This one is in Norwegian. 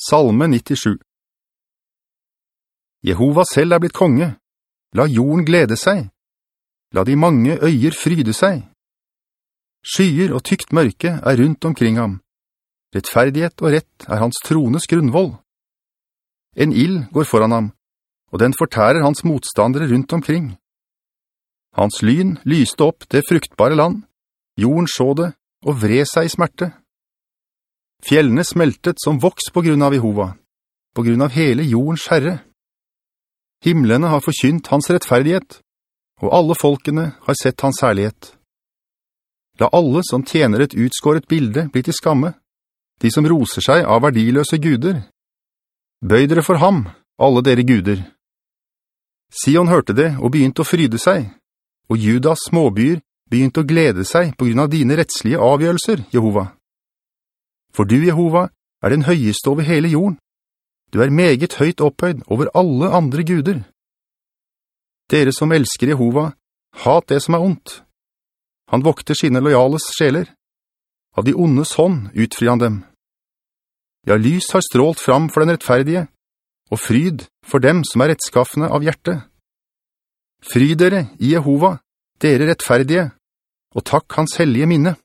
Salme 97 Jehova selv er blitt konge. La jorden glede seg. La de mange øyer fryde seg. Skyer og tykt mørke er rundt omkring ham. Rettferdighet og rett er hans trones grunnvoll. En ild går foran ham, og den fortærer hans motstandere rundt omkring. Hans lyn lyste opp det fruktbare land. Jorden så det, og vred seg i smerte. Fjellene smeltet som voks på grunn av Jehova, på grunn av hele jordens herre. Himmelene har forkynt hans rettferdighet, og alle folkene har sett hans herlighet. La alle som tjener et utskåret bilde bli til skamme, de som roser seg av verdiløse guder. Bøy dere for ham, alle dere guder. Sion hørte det og begynte å fryde seg, og Judas småbyer begynte å glede seg på grunn av dine rettslige avgjørelser, Jehova. For du, Jehova, er den høyeste over hele jorden. Du er meget høyt opphøyd over alle andre guder. Dere som elsker Jehova, hat det som er ondt. Han vokter sine lojales sjeler. Av de ondes hånd utfri han dem. Ja, lys har strålt fram for den rettferdige, og fryd for dem som er rettskaffende av hjertet. Fry dere i Jehova, dere rettferdige, og takk hans hellige minne.